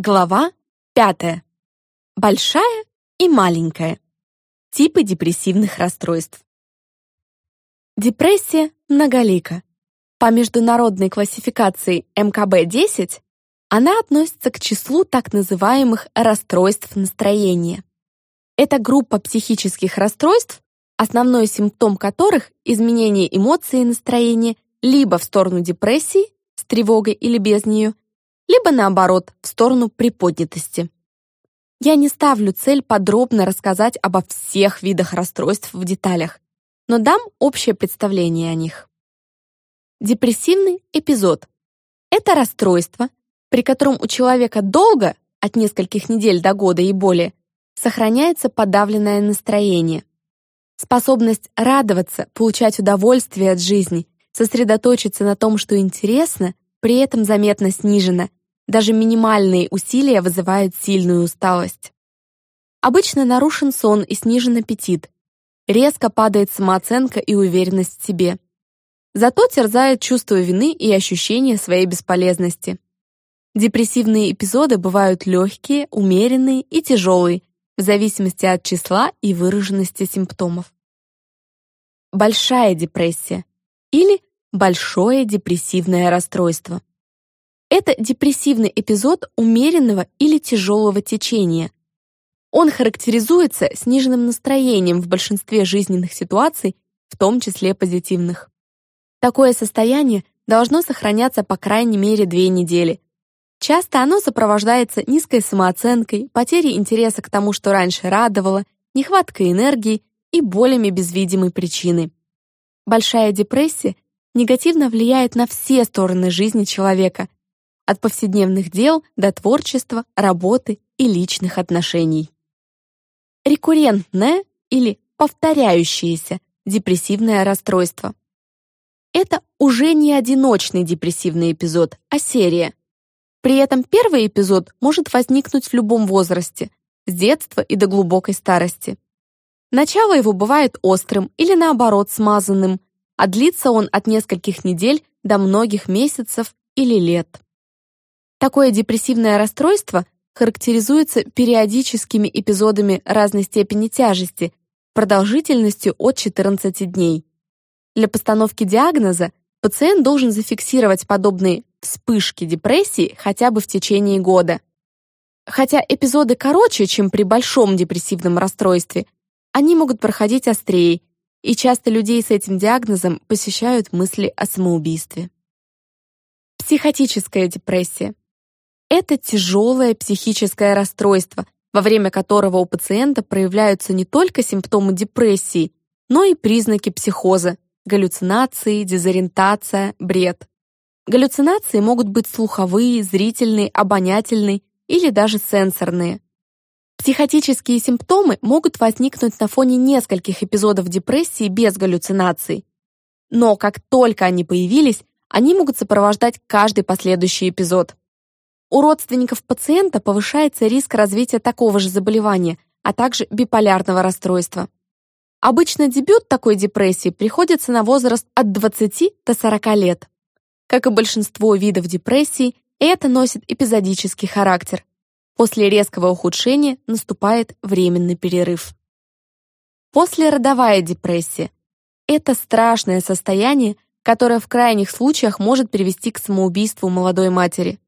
Глава пятая. Большая и маленькая. Типы депрессивных расстройств. Депрессия многолика. По международной классификации МКБ-10 она относится к числу так называемых расстройств настроения. Это группа психических расстройств, основной симптом которых – изменение эмоций и настроения либо в сторону депрессии, с тревогой или без нее, либо наоборот, в сторону приподнятости. Я не ставлю цель подробно рассказать обо всех видах расстройств в деталях, но дам общее представление о них. Депрессивный эпизод – это расстройство, при котором у человека долго, от нескольких недель до года и более, сохраняется подавленное настроение. Способность радоваться, получать удовольствие от жизни, сосредоточиться на том, что интересно, при этом заметно снижена, даже минимальные усилия вызывают сильную усталость. Обычно нарушен сон и снижен аппетит. Резко падает самооценка и уверенность в себе. Зато терзает чувство вины и ощущение своей бесполезности. Депрессивные эпизоды бывают легкие, умеренные и тяжелые, в зависимости от числа и выраженности симптомов. Большая депрессия или большое депрессивное расстройство. Это депрессивный эпизод умеренного или тяжелого течения. Он характеризуется сниженным настроением в большинстве жизненных ситуаций, в том числе позитивных. Такое состояние должно сохраняться по крайней мере две недели. Часто оно сопровождается низкой самооценкой, потерей интереса к тому, что раньше радовало, нехваткой энергии и болями без видимой причины. Большая депрессия негативно влияет на все стороны жизни человека, от повседневных дел до творчества, работы и личных отношений. Рекуррентное или повторяющееся депрессивное расстройство. Это уже не одиночный депрессивный эпизод, а серия. При этом первый эпизод может возникнуть в любом возрасте, с детства и до глубокой старости. Начало его бывает острым или наоборот смазанным, а длится он от нескольких недель до многих месяцев или лет. Такое депрессивное расстройство характеризуется периодическими эпизодами разной степени тяжести, продолжительностью от 14 дней. Для постановки диагноза пациент должен зафиксировать подобные вспышки депрессии хотя бы в течение года. Хотя эпизоды короче, чем при большом депрессивном расстройстве, они могут проходить острее, и часто людей с этим диагнозом посещают мысли о самоубийстве. Психотическая депрессия. Это тяжелое психическое расстройство, во время которого у пациента проявляются не только симптомы депрессии, но и признаки психоза, галлюцинации, дезориентация, бред. Галлюцинации могут быть слуховые, зрительные, обонятельные или даже сенсорные. Психотические симптомы могут возникнуть на фоне нескольких эпизодов депрессии без галлюцинаций. Но как только они появились, они могут сопровождать каждый последующий эпизод. У родственников пациента повышается риск развития такого же заболевания, а также биполярного расстройства. Обычно дебют такой депрессии приходится на возраст от 20 до 40 лет. Как и большинство видов депрессии, это носит эпизодический характер. После резкого ухудшения наступает временный перерыв. Послеродовая депрессия – это страшное состояние, которое в крайних случаях может привести к самоубийству молодой матери.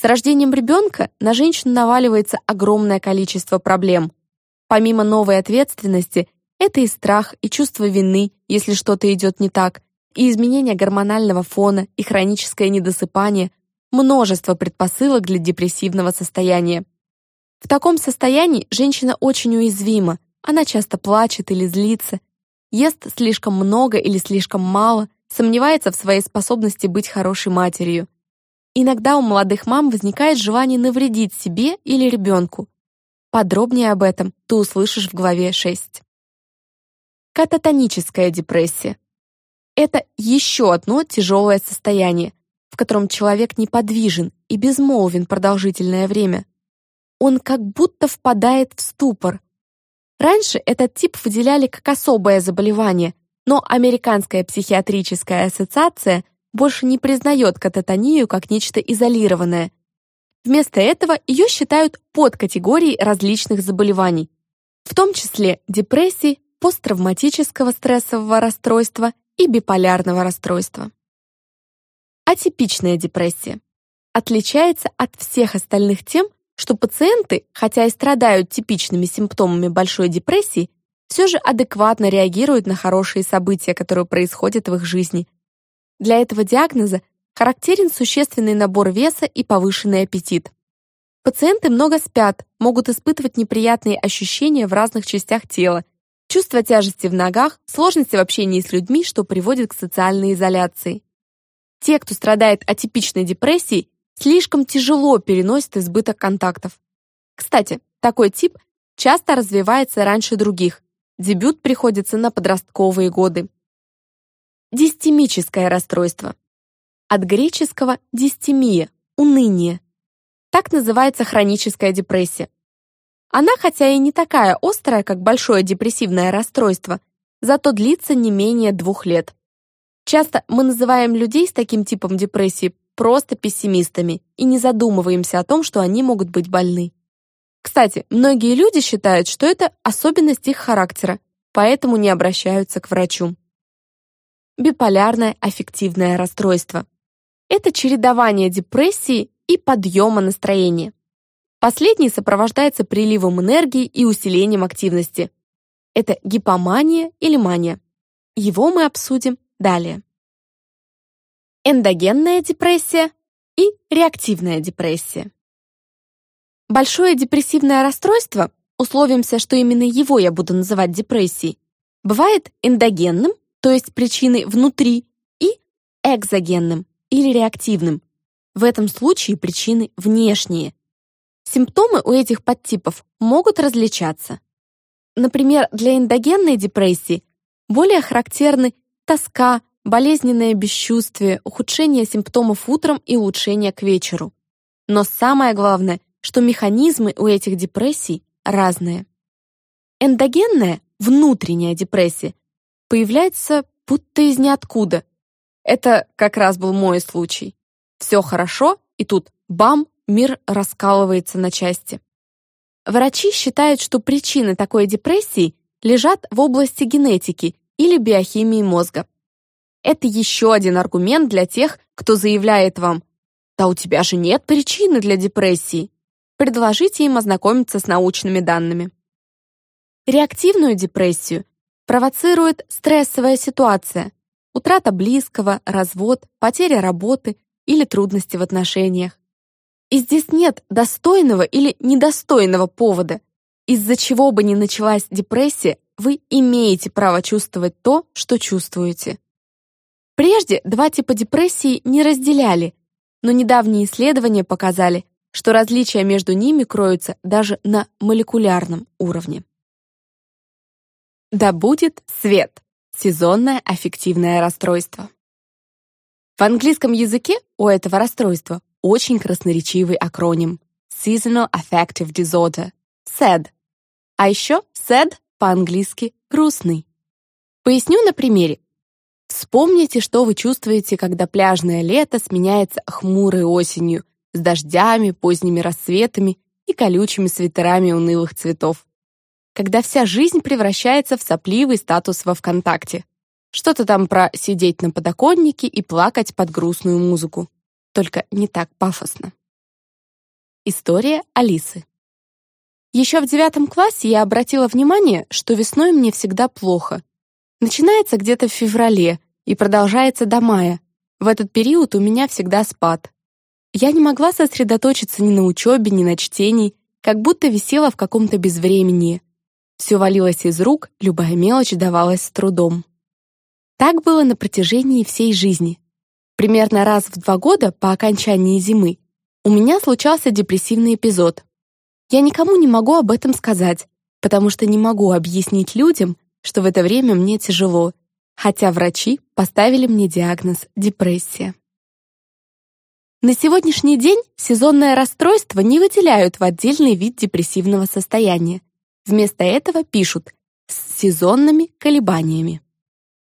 С рождением ребенка на женщину наваливается огромное количество проблем. Помимо новой ответственности, это и страх, и чувство вины, если что-то идет не так, и изменение гормонального фона, и хроническое недосыпание, множество предпосылок для депрессивного состояния. В таком состоянии женщина очень уязвима, она часто плачет или злится, ест слишком много или слишком мало, сомневается в своей способности быть хорошей матерью. Иногда у молодых мам возникает желание навредить себе или ребенку. Подробнее об этом ты услышишь в главе 6. Кататоническая депрессия. Это еще одно тяжелое состояние, в котором человек неподвижен и безмолвен продолжительное время. Он как будто впадает в ступор. Раньше этот тип выделяли как особое заболевание, но Американская психиатрическая ассоциация больше не признает кататонию как нечто изолированное. Вместо этого ее считают подкатегорией различных заболеваний, в том числе депрессии, посттравматического стрессового расстройства и биполярного расстройства. Атипичная депрессия отличается от всех остальных тем, что пациенты, хотя и страдают типичными симптомами большой депрессии, все же адекватно реагируют на хорошие события, которые происходят в их жизни. Для этого диагноза характерен существенный набор веса и повышенный аппетит. Пациенты много спят, могут испытывать неприятные ощущения в разных частях тела, чувство тяжести в ногах, сложности в общении с людьми, что приводит к социальной изоляции. Те, кто страдает атипичной депрессией, слишком тяжело переносят избыток контактов. Кстати, такой тип часто развивается раньше других. Дебют приходится на подростковые годы. Дистемическое расстройство. От греческого «дистемия» — уныние. Так называется хроническая депрессия. Она, хотя и не такая острая, как большое депрессивное расстройство, зато длится не менее двух лет. Часто мы называем людей с таким типом депрессии просто пессимистами и не задумываемся о том, что они могут быть больны. Кстати, многие люди считают, что это особенность их характера, поэтому не обращаются к врачу. Биполярное аффективное расстройство. Это чередование депрессии и подъема настроения. Последний сопровождается приливом энергии и усилением активности. Это гипомания или мания. Его мы обсудим далее. Эндогенная депрессия и реактивная депрессия. Большое депрессивное расстройство, условимся, что именно его я буду называть депрессией, бывает эндогенным, то есть причиной внутри, и экзогенным или реактивным, в этом случае причины внешние. Симптомы у этих подтипов могут различаться. Например, для эндогенной депрессии более характерны тоска, болезненное бесчувствие, ухудшение симптомов утром и улучшение к вечеру. Но самое главное, что механизмы у этих депрессий разные. Эндогенная, внутренняя депрессия появляется будто из ниоткуда. Это как раз был мой случай. Все хорошо, и тут бам, мир раскалывается на части. Врачи считают, что причины такой депрессии лежат в области генетики или биохимии мозга. Это еще один аргумент для тех, кто заявляет вам «Да у тебя же нет причины для депрессии». Предложите им ознакомиться с научными данными. Реактивную депрессию провоцирует стрессовая ситуация, утрата близкого, развод, потеря работы, или трудности в отношениях. И здесь нет достойного или недостойного повода. Из-за чего бы ни началась депрессия, вы имеете право чувствовать то, что чувствуете. Прежде два типа депрессии не разделяли, но недавние исследования показали, что различия между ними кроются даже на молекулярном уровне. Да будет свет. Сезонное аффективное расстройство. В английском языке у этого расстройства очень красноречивый акроним Seasonal Affective Disorder — SAD. А еще SAD по-английски «грустный». Поясню на примере. Вспомните, что вы чувствуете, когда пляжное лето сменяется хмурой осенью с дождями, поздними рассветами и колючими свитерами унылых цветов. Когда вся жизнь превращается в сопливый статус во ВКонтакте. Что-то там про сидеть на подоконнике и плакать под грустную музыку. Только не так пафосно. История Алисы. Еще в девятом классе я обратила внимание, что весной мне всегда плохо. Начинается где-то в феврале и продолжается до мая. В этот период у меня всегда спад. Я не могла сосредоточиться ни на учебе, ни на чтении, как будто висела в каком-то безвременье. Все валилось из рук, любая мелочь давалась с трудом. Так было на протяжении всей жизни. Примерно раз в два года по окончании зимы у меня случался депрессивный эпизод. Я никому не могу об этом сказать, потому что не могу объяснить людям, что в это время мне тяжело, хотя врачи поставили мне диагноз депрессия. На сегодняшний день сезонное расстройство не выделяют в отдельный вид депрессивного состояния. Вместо этого пишут с сезонными колебаниями.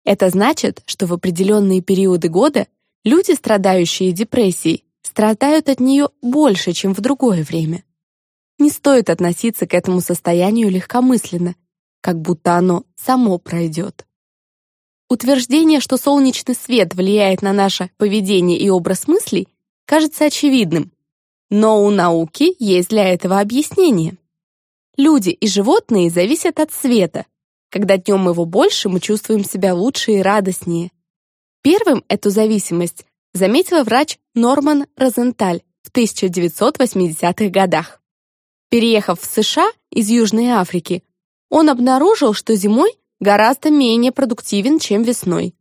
Это значит, что в определенные периоды года люди, страдающие депрессией, страдают от нее больше, чем в другое время. Не стоит относиться к этому состоянию легкомысленно, как будто оно само пройдет. Утверждение, что солнечный свет влияет на наше поведение и образ мыслей, кажется очевидным, но у науки есть для этого объяснение. Люди и животные зависят от света. Когда днем его больше, мы чувствуем себя лучше и радостнее. Первым эту зависимость заметил врач Норман Розенталь в 1980-х годах. Переехав в США из Южной Африки, он обнаружил, что зимой гораздо менее продуктивен, чем весной.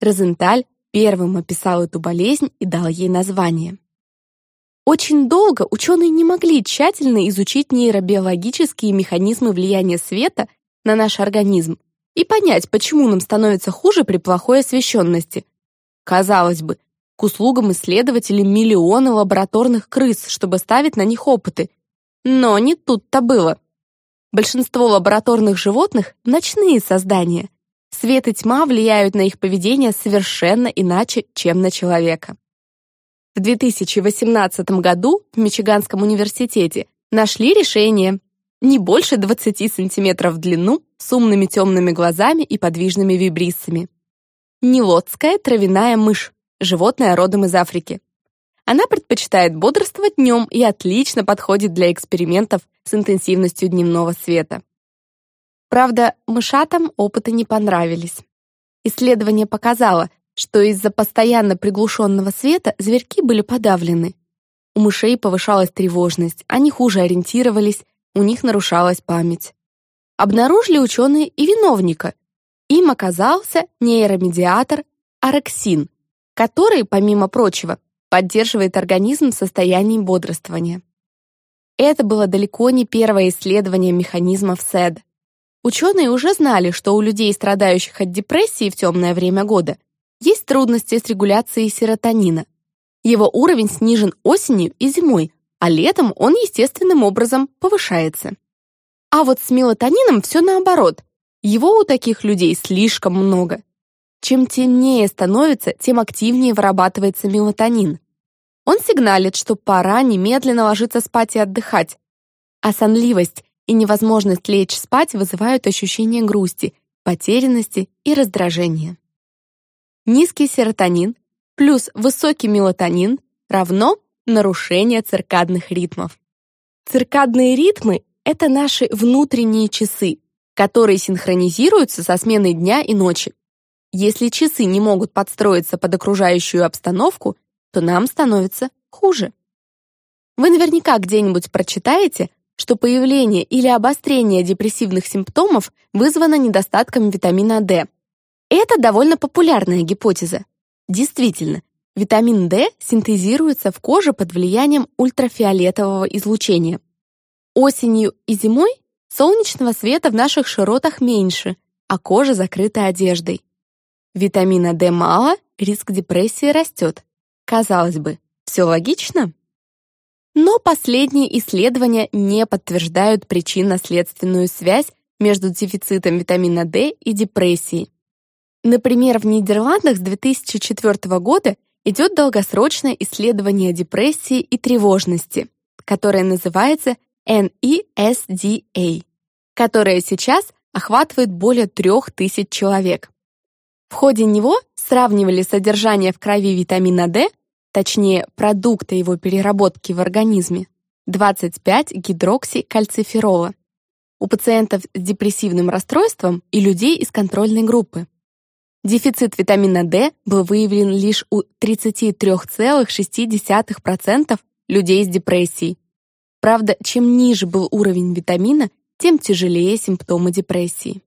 Розенталь первым описал эту болезнь и дал ей название. Очень долго ученые не могли тщательно изучить нейробиологические механизмы влияния света на наш организм и понять, почему нам становится хуже при плохой освещенности. Казалось бы, к услугам исследователей миллионы лабораторных крыс, чтобы ставить на них опыты. Но не тут-то было. Большинство лабораторных животных — ночные создания. Свет и тьма влияют на их поведение совершенно иначе, чем на человека. В 2018 году в Мичиганском университете нашли решение не больше 20 сантиметров в длину с умными темными глазами и подвижными вибриссами. Нилотская травяная мышь, животное родом из Африки. Она предпочитает бодрствовать днем и отлично подходит для экспериментов с интенсивностью дневного света. Правда, мышатам опыты не понравились. Исследование показало, что из-за постоянно приглушенного света зверьки были подавлены. У мышей повышалась тревожность, они хуже ориентировались, у них нарушалась память. Обнаружили ученые и виновника. Им оказался нейромедиатор орексин, который, помимо прочего, поддерживает организм в состоянии бодрствования. Это было далеко не первое исследование механизмов СЭД. Ученые уже знали, что у людей, страдающих от депрессии в темное время года, есть трудности с регуляцией серотонина. Его уровень снижен осенью и зимой, а летом он естественным образом повышается. А вот с мелатонином все наоборот. Его у таких людей слишком много. Чем темнее становится, тем активнее вырабатывается мелатонин. Он сигналит, что пора немедленно ложиться спать и отдыхать. А сонливость и невозможность лечь спать вызывают ощущение грусти, потерянности и раздражения. Низкий серотонин плюс высокий мелатонин равно нарушение циркадных ритмов. Циркадные ритмы — это наши внутренние часы, которые синхронизируются со сменой дня и ночи. Если часы не могут подстроиться под окружающую обстановку, то нам становится хуже. Вы наверняка где-нибудь прочитаете, что появление или обострение депрессивных симптомов вызвано недостатком витамина D, это довольно популярная гипотеза. Действительно, витамин D синтезируется в коже под влиянием ультрафиолетового излучения. Осенью и зимой солнечного света в наших широтах меньше, а кожа закрыта одеждой. Витамина D мало, риск депрессии растет. Казалось бы, все логично? Но последние исследования не подтверждают причинно-следственную связь между дефицитом витамина D и депрессией. Например, в Нидерландах с 2004 года идет долгосрочное исследование депрессии и тревожности, которое называется NESDA, которое сейчас охватывает более 3000 человек. В ходе него сравнивали содержание в крови витамина D, точнее, продукта его переработки в организме, 25-гидроксикальциферола, у пациентов с депрессивным расстройством и людей из контрольной группы. Дефицит витамина D был выявлен лишь у 33,6% людей с депрессией. Правда, чем ниже был уровень витамина, тем тяжелее симптомы депрессии.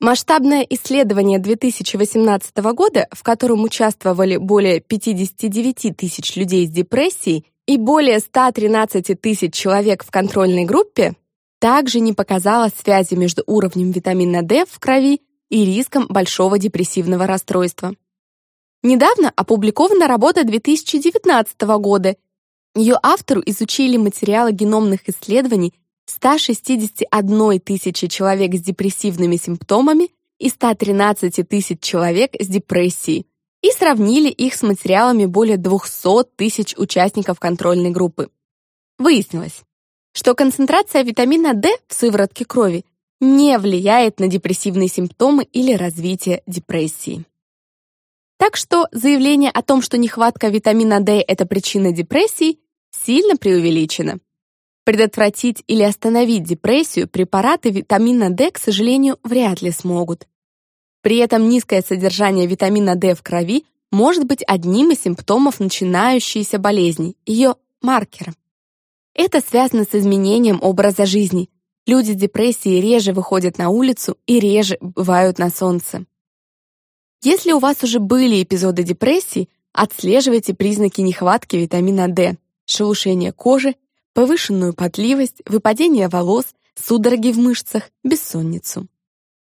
Масштабное исследование 2018 года, в котором участвовали более 59 тысяч людей с депрессией и более 113 тысяч человек в контрольной группе, также не показало связи между уровнем витамина D в крови и риском большого депрессивного расстройства. Недавно опубликована работа 2019 года. Ее автору изучили материалы геномных исследований 161 тысячи человек с депрессивными симптомами и 113 тысяч человек с депрессией, и сравнили их с материалами более 200 тысяч участников контрольной группы. Выяснилось, что концентрация витамина D в сыворотке крови не влияет на депрессивные симптомы или развитие депрессии. Так что заявление о том, что нехватка витамина D – это причина депрессии, сильно преувеличено. Предотвратить или остановить депрессию препараты витамина D, к сожалению, вряд ли смогут. При этом низкое содержание витамина D в крови может быть одним из симптомов начинающейся болезни, ее маркером. Это связано с изменением образа жизни. Люди с депрессией реже выходят на улицу и реже бывают на солнце. Если у вас уже были эпизоды депрессии, отслеживайте признаки нехватки витамина D, шелушение кожи, повышенную потливость, выпадение волос, судороги в мышцах, бессонницу.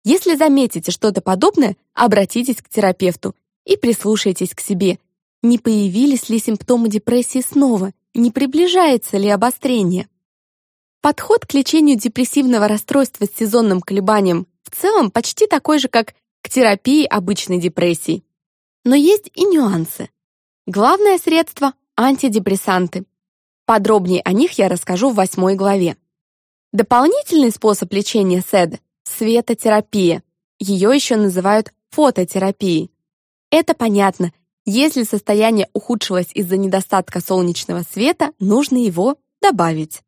Если заметите что-то подобное, обратитесь к терапевту и прислушайтесь к себе. Не появились ли симптомы депрессии снова? Не приближается ли обострение? Подход к лечению депрессивного расстройства с сезонным колебанием в целом почти такой же, как к терапии обычной депрессии. Но есть и нюансы. Главное средство – антидепрессанты. Подробнее о них я расскажу в восьмой главе. Дополнительный способ лечения СЭД – светотерапия. Ее еще называют фототерапией. Это понятно. Если состояние ухудшилось из-за недостатка солнечного света, нужно его добавить.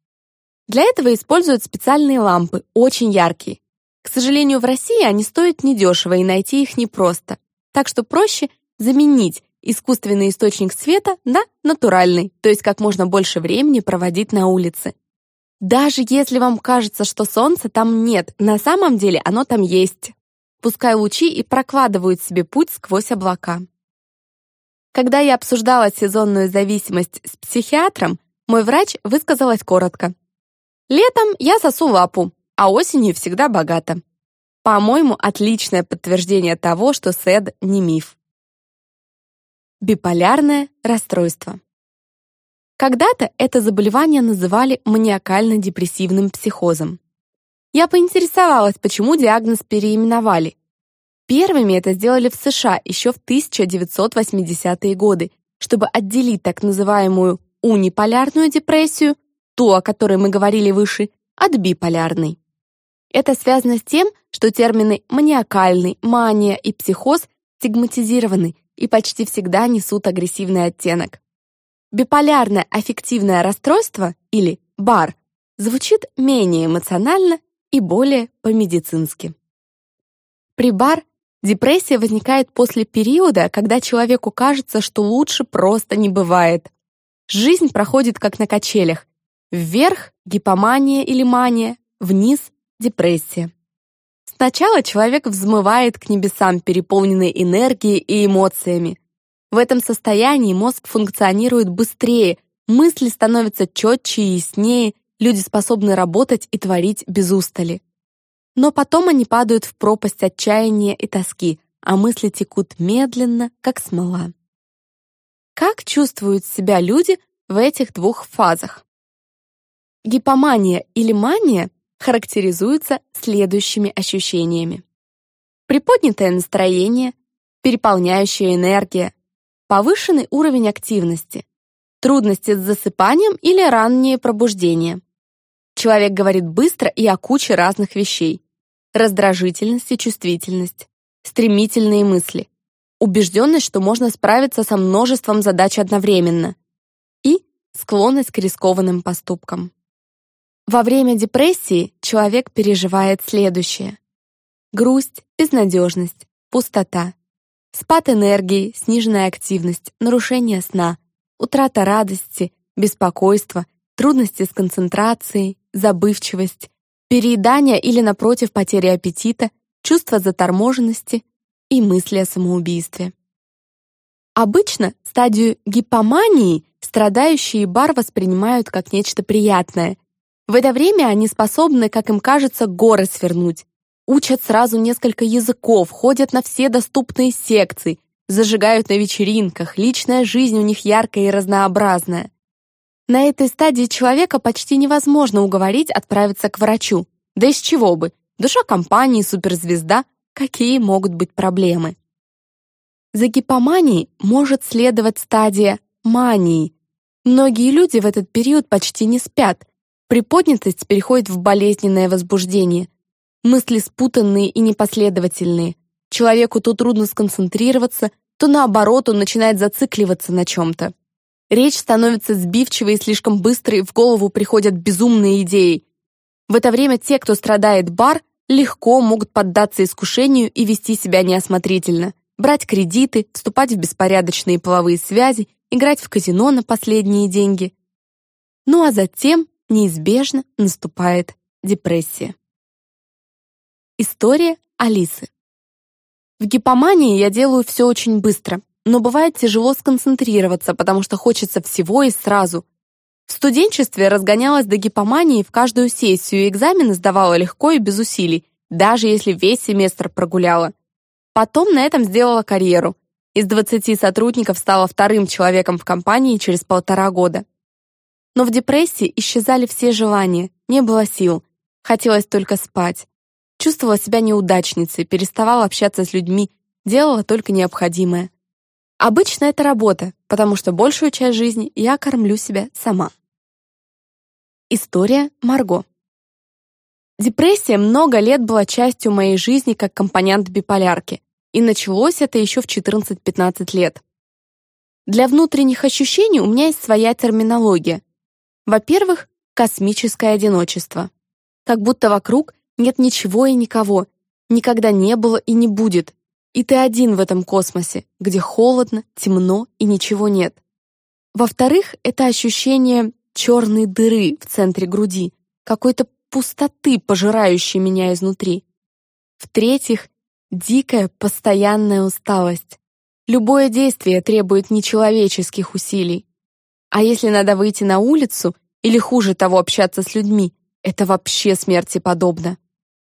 Для этого используют специальные лампы, очень яркие. К сожалению, в России они стоят недешево, и найти их непросто. Так что проще заменить искусственный источник света на натуральный, то есть как можно больше времени проводить на улице. Даже если вам кажется, что солнца там нет, на самом деле оно там есть. Пускай лучи и прокладывают себе путь сквозь облака. Когда я обсуждала сезонную зависимость с психиатром, мой врач высказалась коротко. «Летом я сосу лапу, а осенью всегда богато. По-моему, отличное подтверждение того, что СЭД не миф. Биполярное расстройство. Когда-то это заболевание называли маниакально-депрессивным психозом. Я поинтересовалась, почему диагноз переименовали. Первыми это сделали в США еще в 1980-е годы, чтобы отделить так называемую униполярную депрессию, ту, о которой мы говорили выше, от биполярной. Это связано с тем, что термины маниакальный, мания и психоз стигматизированы и почти всегда несут агрессивный оттенок. Биполярное аффективное расстройство или БАР звучит менее эмоционально и более по-медицински. При БАР депрессия возникает после периода, когда человеку кажется, что лучше просто не бывает. Жизнь проходит как на качелях. Вверх — гипомания или мания, вниз депрессия. Сначала человек взмывает к небесам, переполненный энергией и эмоциями. В этом состоянии мозг функционирует быстрее, мысли становятся четче и яснее, люди способны работать и творить без устали. Но потом они падают в пропасть отчаяния и тоски, а мысли текут медленно, как смола. Как чувствуют себя люди в этих двух фазах? Гипомания или мания характеризуется следующими ощущениями. Приподнятое настроение, переполняющая энергия, повышенный уровень активности, трудности с засыпанием или раннее пробуждение. Человек говорит быстро и о куче разных вещей. Раздражительность и чувствительность, стремительные мысли, убежденность, что можно справиться со множеством задач одновременно и склонность к рискованным поступкам. Во время депрессии человек переживает следующее. Грусть, безнадежность, пустота, спад энергии, сниженная активность, нарушение сна, утрата радости, беспокойство, трудности с концентрацией, забывчивость, переедание или, напротив, потеря аппетита, чувство заторможенности и мысли о самоубийстве. Обычно стадию гипомании страдающие бар воспринимают как нечто приятное, в это время они способны, как им кажется, горы свернуть. Учат сразу несколько языков, ходят на все доступные секции, зажигают на вечеринках, личная жизнь у них яркая и разнообразная. На этой стадии человека почти невозможно уговорить отправиться к врачу. Да из чего бы? Душа компании, суперзвезда. Какие могут быть проблемы? За гипоманией может следовать стадия мании. Многие люди в этот период почти не спят. Приподнятость переходит в болезненное возбуждение. Мысли спутанные и непоследовательные. Человеку то трудно сконцентрироваться, то наоборот он начинает зацикливаться на чем-то. Речь становится сбивчивой и слишком быстрой, в голову приходят безумные идеи. В это время те, кто страдает бар, легко могут поддаться искушению и вести себя неосмотрительно брать кредиты, вступать в беспорядочные половые связи, играть в казино на последние деньги. Ну а затем неизбежно наступает депрессия. История Алисы. В гипомании я делаю все очень быстро, но бывает тяжело сконцентрироваться, потому что хочется всего и сразу. В студенчестве разгонялась до гипомании в каждую сессию, экзамены сдавала легко и без усилий, даже если весь семестр прогуляла. Потом на этом сделала карьеру. Из 20 сотрудников стала вторым человеком в компании через полтора года. Но в депрессии исчезали все желания, не было сил. Хотелось только спать. Чувствовала себя неудачницей, переставала общаться с людьми, делала только необходимое. Обычно это работа, потому что большую часть жизни я кормлю себя сама. История Марго. Депрессия много лет была частью моей жизни как компонент биполярки, и началось это еще в 14-15 лет. Для внутренних ощущений у меня есть своя терминология. Во-первых, космическое одиночество. Как будто вокруг нет ничего и никого, никогда не было и не будет, и ты один в этом космосе, где холодно, темно и ничего нет. Во-вторых, это ощущение черной дыры в центре груди, какой-то пустоты, пожирающей меня изнутри. В-третьих, дикая постоянная усталость. Любое действие требует нечеловеческих усилий. А если надо выйти на улицу или хуже того общаться с людьми, это вообще смерти подобно.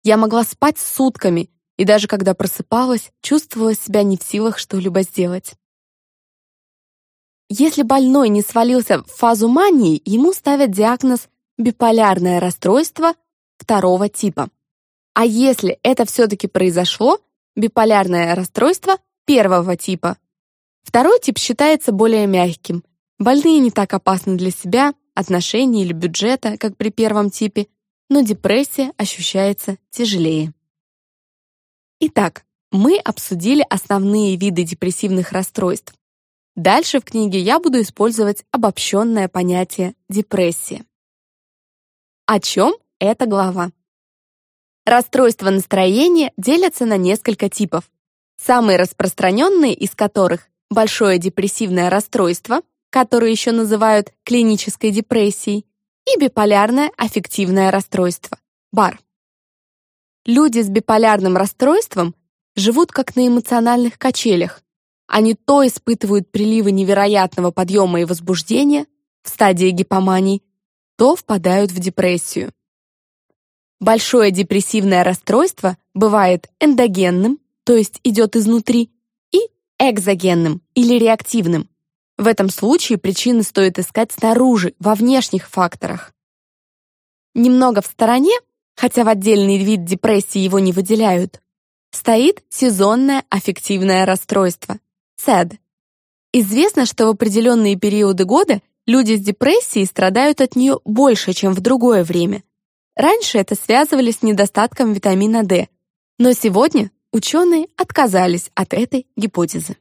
Я могла спать сутками, и даже когда просыпалась, чувствовала себя не в силах что-либо сделать. Если больной не свалился в фазу мании, ему ставят диагноз биполярное расстройство второго типа. А если это все-таки произошло, биполярное расстройство первого типа. Второй тип считается более мягким. Больные не так опасны для себя, отношений или бюджета, как при первом типе, но депрессия ощущается тяжелее. Итак, мы обсудили основные виды депрессивных расстройств. Дальше в книге я буду использовать обобщенное понятие депрессия. О чем эта глава? Расстройства настроения делятся на несколько типов. Самые распространенные из которых – большое депрессивное расстройство, которое еще называют клинической депрессией, и биполярное аффективное расстройство – БАР. Люди с биполярным расстройством живут как на эмоциональных качелях. Они то испытывают приливы невероятного подъема и возбуждения в стадии гипомании, то впадают в депрессию. Большое депрессивное расстройство бывает эндогенным, то есть идет изнутри, и экзогенным или реактивным. В этом случае причины стоит искать снаружи, во внешних факторах. Немного в стороне, хотя в отдельный вид депрессии его не выделяют, стоит сезонное аффективное расстройство – SAD. Известно, что в определенные периоды года Люди с депрессией страдают от нее больше, чем в другое время. Раньше это связывали с недостатком витамина D, но сегодня ученые отказались от этой гипотезы.